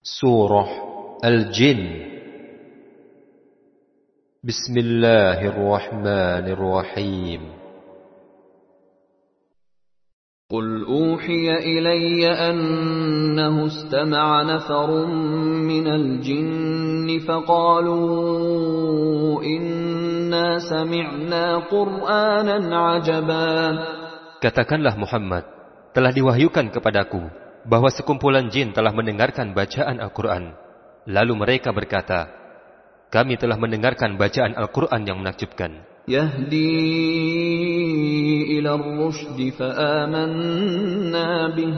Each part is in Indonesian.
سورة الجن. بسم الله الرحمن الرحيم. قل أوحي إلي أنه استمع نفر من الجن فقالوا إنا سمعنا قرآنا عجبا. Katakanlah Muhammad, telah diwahyukan kepadaku bahwa sekumpulan jin telah mendengarkan bacaan Al-Quran. Lalu mereka berkata, kami telah mendengarkan bacaan Al-Quran yang menakjubkan. يهدي إلى الرشد فآمنا به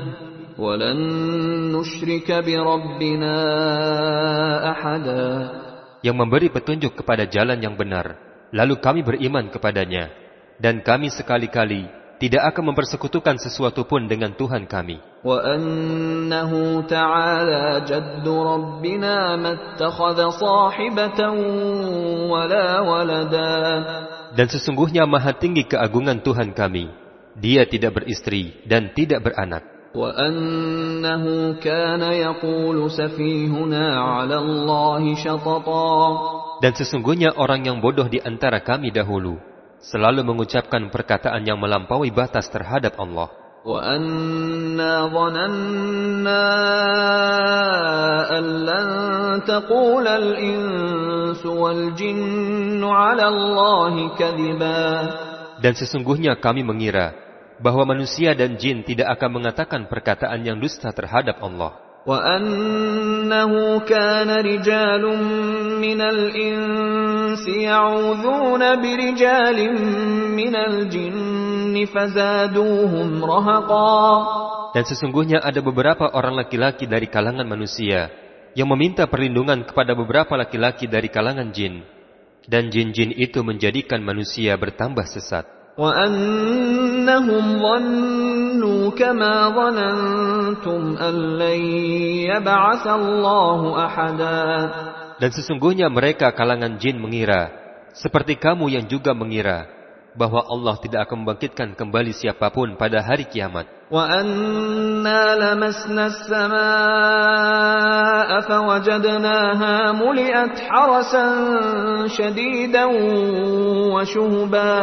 ولن نشرك بربنا أحدا Yang memberi petunjuk kepada jalan yang benar. Lalu kami beriman kepadanya. Dan kami sekali-kali tidak akan mempersekutukan sesuatu pun dengan Tuhan kami. Dan sesungguhnya maha tinggi keagungan Tuhan kami. Dia tidak beristri dan tidak beranak. Dan sesungguhnya orang yang bodoh di antara kami dahulu selalu mengucapkan perkataan yang melampaui batas terhadap Allah. وأنا ظننا أن لن تقول الإنس والجن على الله كذبا Dan sesungguhnya kami mengira bahwa manusia dan jin tidak akan mengatakan perkataan yang dusta terhadap Allah. وأنه كان رجال من الإنس يعوذون برجال من الجن فزادوهم رهقا Dan sesungguhnya ada beberapa orang laki-laki dari kalangan manusia yang meminta perlindungan kepada beberapa laki-laki dari kalangan jin. Dan jin-jin itu menjadikan manusia bertambah sesat. وأنهم ظنوا كما ظننتم أن لن يبعث الله أحدا Dan sesungguhnya mereka kalangan jin mengira, seperti kamu yang juga mengira, bahwa Allah tidak akan membangkitkan kembali siapapun pada hari kiamat. وأنا لمسنا السماء فوجدناها ملئت حرسا شديدا وشهبا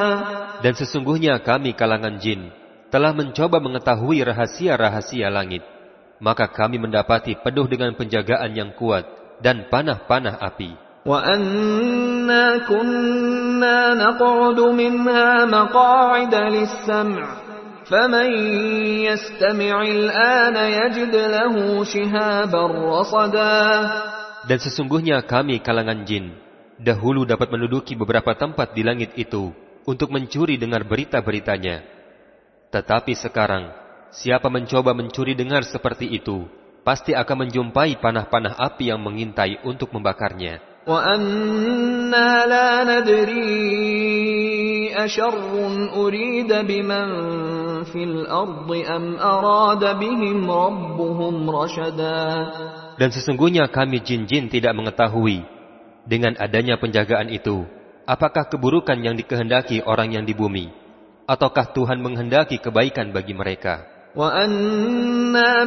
Dan sesungguhnya kami kalangan jin telah mencoba mengetahui rahasia-rahasia langit. Maka kami mendapati penuh dengan penjagaan yang kuat dan panah-panah api. وأنا كنا نقعد منها مقاعد للسمع فمن يستمع الآن يجد له شهابا رصدا Dan sesungguhnya kami kalangan jin dahulu dapat menduduki beberapa tempat di langit itu untuk mencuri dengar berita-beritanya. Tetapi sekarang, siapa mencoba mencuri dengar seperti itu, pasti akan menjumpai panah-panah api yang mengintai untuk membakarnya. وأنا لا ندري أشر أريد بمن في الأرض أم أراد بهم ربهم رشدا Dan sesungguhnya kami jin-jin tidak mengetahui dengan adanya penjagaan itu, apakah keburukan yang dikehendaki orang yang di bumi, ataukah Tuhan menghendaki kebaikan bagi mereka. وأنا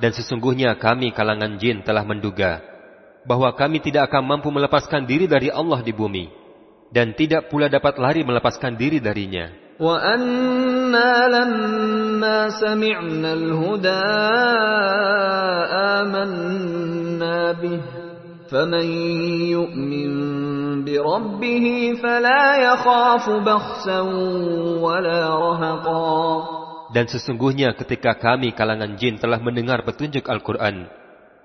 Dan sesungguhnya kami kalangan jin telah menduga bahwa kami tidak akan mampu melepaskan diri dari Allah di bumi dan tidak pula dapat lari melepaskan diri darinya. وأنا لما سمعنا الهدى آمنا به فمن يؤمن بربه فلا يخاف بخسا ولا رهقا Dan sesungguhnya ketika kami kalangan jin telah mendengar petunjuk Al-Quran,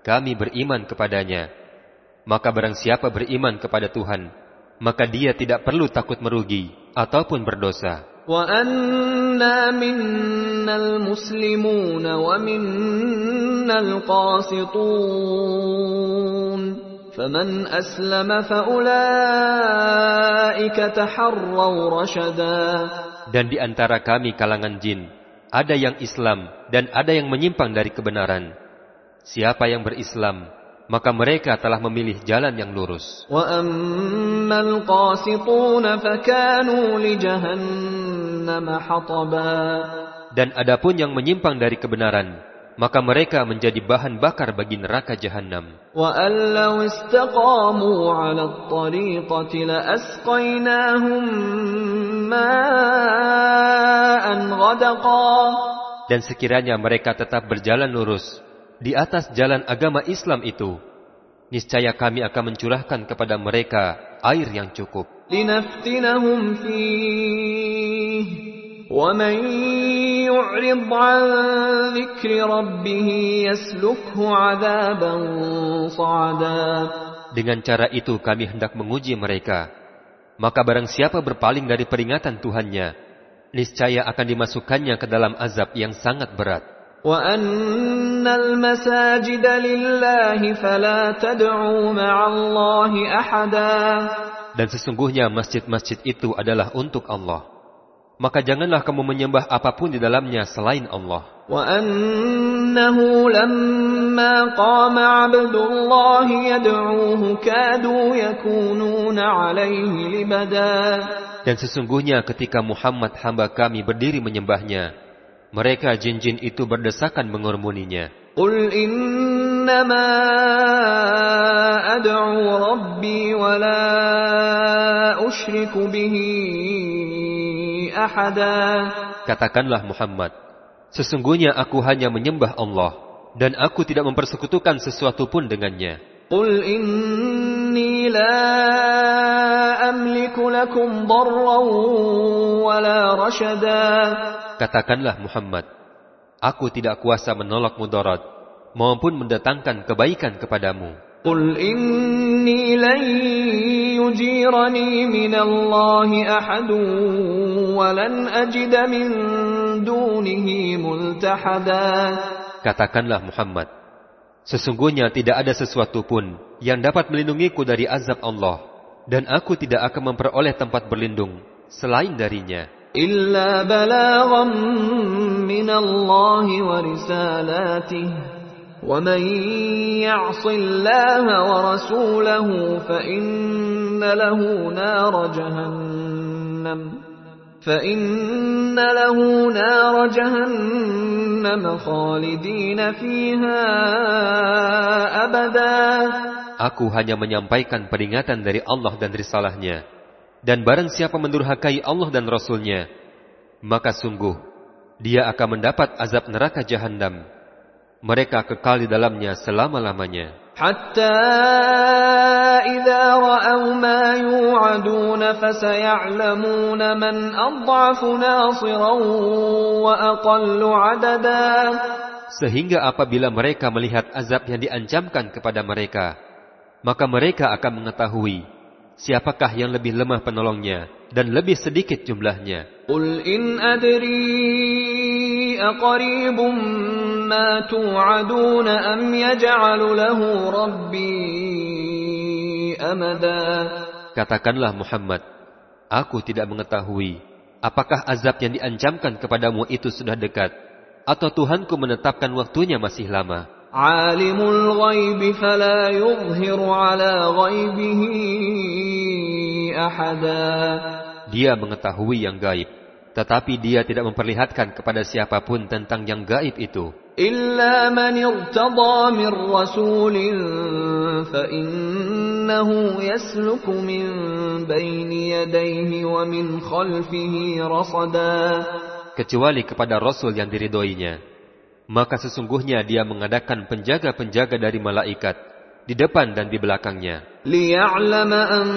kami beriman kepadanya. Maka barang siapa beriman kepada Tuhan, maka dia tidak perlu takut merugi ataupun berdosa. وأنا منا المسلمون ومنا القاسطون فمن أسلم فأولئك تحروا رشدا Dan di antara kami kalangan jin, ada yang Islam dan ada yang menyimpang dari kebenaran. Siapa yang berislam, maka mereka telah memilih jalan yang lurus. Dan adapun yang menyimpang dari kebenaran, maka mereka menjadi bahan bakar bagi neraka jahanam. وأن لو استقاموا على الطريقة لأسقيناهم ماء غدقا Dan sekiranya mereka tetap berjalan lurus di atas jalan agama Islam itu, niscaya kami akan mencurahkan kepada mereka air yang cukup. لنفتنهم فيه ومن يعرض عن ذكر ربه يسلكه عذابا صعدا Dengan cara itu kami hendak menguji mereka. Maka barang siapa berpaling dari peringatan Tuhannya, niscaya akan dimasukkannya ke dalam azab yang sangat berat. وأن المساجد لله فلا تدعوا مع الله أحدا Dan sesungguhnya masjid-masjid itu adalah untuk Allah. maka janganlah kamu menyembah apa pun di dalamnya selain Allah. Dan sesungguhnya ketika Muhammad hamba kami berdiri menyembahnya, mereka jin-jin itu berdesakan mengurmuninya. Qul innama ad'u rabbi wa la ushriku bihi Katakanlah Muhammad, sesungguhnya aku hanya menyembah Allah dan aku tidak mempersekutukan sesuatu pun dengannya. Qul inni la amliku lakum darran wa la rashada. Katakanlah Muhammad, aku tidak kuasa menolak mudarat maupun mendatangkan kebaikan kepadamu. قل إني لن يجيرني من الله أحد ولن أجد من دونه ملتحدا Katakanlah Muhammad, sesungguhnya tidak ada sesuatu pun yang dapat melindungiku dari azab Allah, dan aku tidak akan memperoleh tempat berlindung selain darinya. إلا بلاغا من الله ورسالاته ومن يعص الله ورسوله فإن له نار جهنم فإن له نار جهنم خالدين فيها أبدا Aku hanya menyampaikan peringatan dari Allah dan risalahnya. Dan barang siapa mendurhakai Allah dan Rasulnya, maka sungguh dia akan mendapat azab neraka jahanam. mereka kekal di dalamnya selama-lamanya. Sehingga apabila mereka melihat azab yang diancamkan kepada mereka, maka mereka akan mengetahui siapakah yang lebih lemah penolongnya dan lebih sedikit jumlahnya. ما توعدون أم يجعل له ربي أمدا Katakanlah Muhammad, aku tidak mengetahui apakah azab yang diancamkan kepadamu itu sudah dekat, atau Tuhanku menetapkan waktunya masih lama. عالم الغيب فلا يظهر على غيبه أحدا Dia mengetahui yang gaib, tetapi dia tidak memperlihatkan kepada siapapun tentang yang gaib itu. إلا من ارتضى من رسول فإنه يسلك من بين يديه ومن خلفه رصدا kecuali kepada Rasul yang diridhoinya. Maka sesungguhnya dia mengadakan penjaga-penjaga dari malaikat di depan dan di belakangnya. ليعلم أن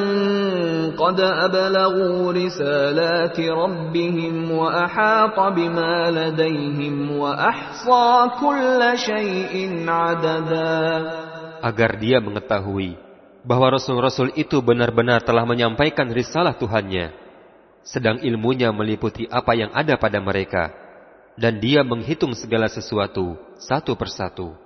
قد أبلغوا رسالات ربهم وأحاط بما لديهم وأحصى كل شيء عددا Agar dia mengetahui bahwa Rasul-Rasul itu benar-benar telah menyampaikan risalah Tuhannya. sedang ilmunya meliputi apa yang ada pada mereka, dan dia menghitung segala sesuatu satu persatu.